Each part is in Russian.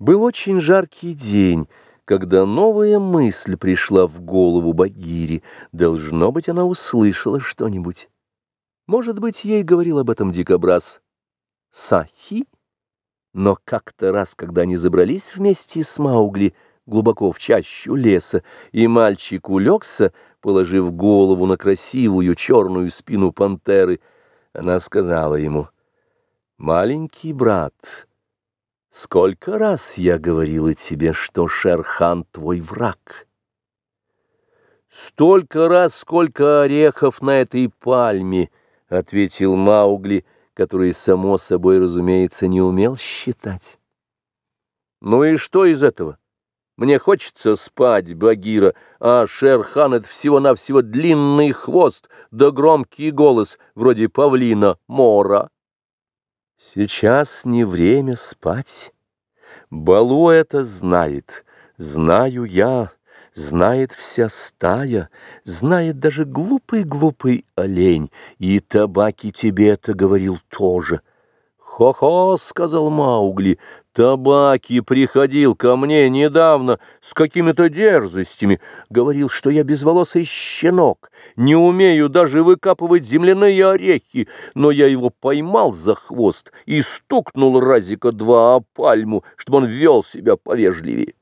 Был очень жаркий день, когда новая мысль пришла в голову Багири. Должно быть, она услышала что-нибудь. Может быть, ей говорил об этом дикобраз Сахи? Но как-то раз, когда они забрались вместе с Маугли глубоко в чащу леса, и мальчик улегся, положив голову на красивую черную спину пантеры, она сказала ему, «Маленький брат». Сколько раз я говорила тебе, что Шерхан твой враг? Столько раз, сколько орехов на этой пальме, — ответил Маугли, который, само собой, разумеется, не умел считать. Ну и что из этого? Мне хочется спать, Багира, а Шерхан — это всего-навсего длинный хвост да громкий голос, вроде павлина Мора. Сейчас не время спать. Балу это знает, знаю я, знает вся стая, знает даже глупый-глупый олень, и табаки тебе это говорил тоже. «Хо-хо», — сказал Маугли, — «табаки приходил ко мне недавно с какими-то дерзостями, говорил, что я безволосый щенок, не умею даже выкапывать земляные орехи, но я его поймал за хвост и стукнул разика два о пальму, чтобы он вел себя повежливее».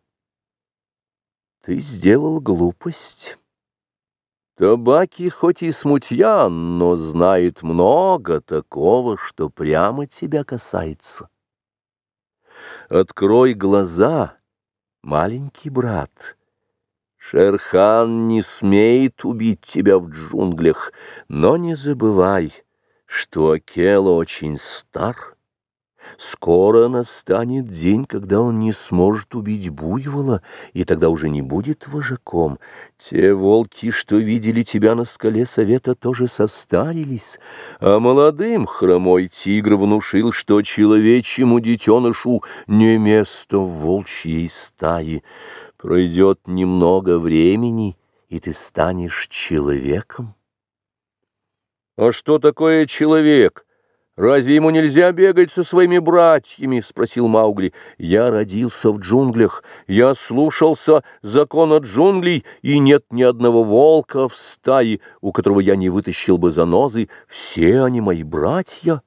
«Ты сделал глупость». Табаки хоть и смутьян, но знает много такого, что прямо тебя касается. Открой глаза, маленький брат. Шерхан не смеет убить тебя в джунглях, но не забывай, что Акела очень стар. Скоро настанет день, когда он не сможет убить буйвола, и тогда уже не будет вожаком. Те волки, что видели тебя на скале совета, тоже состарились, а молодым хромой тигр внушил, что человечьему детенышу не место в волчьей стае. Пройдет немного времени, и ты станешь человеком. А что такое человек? «Разве ему нельзя бегать со своими братьями?» — спросил Маугли. «Я родился в джунглях, я слушался закона джунглей, и нет ни одного волка в стае, у которого я не вытащил бы занозы. Все они мои братья».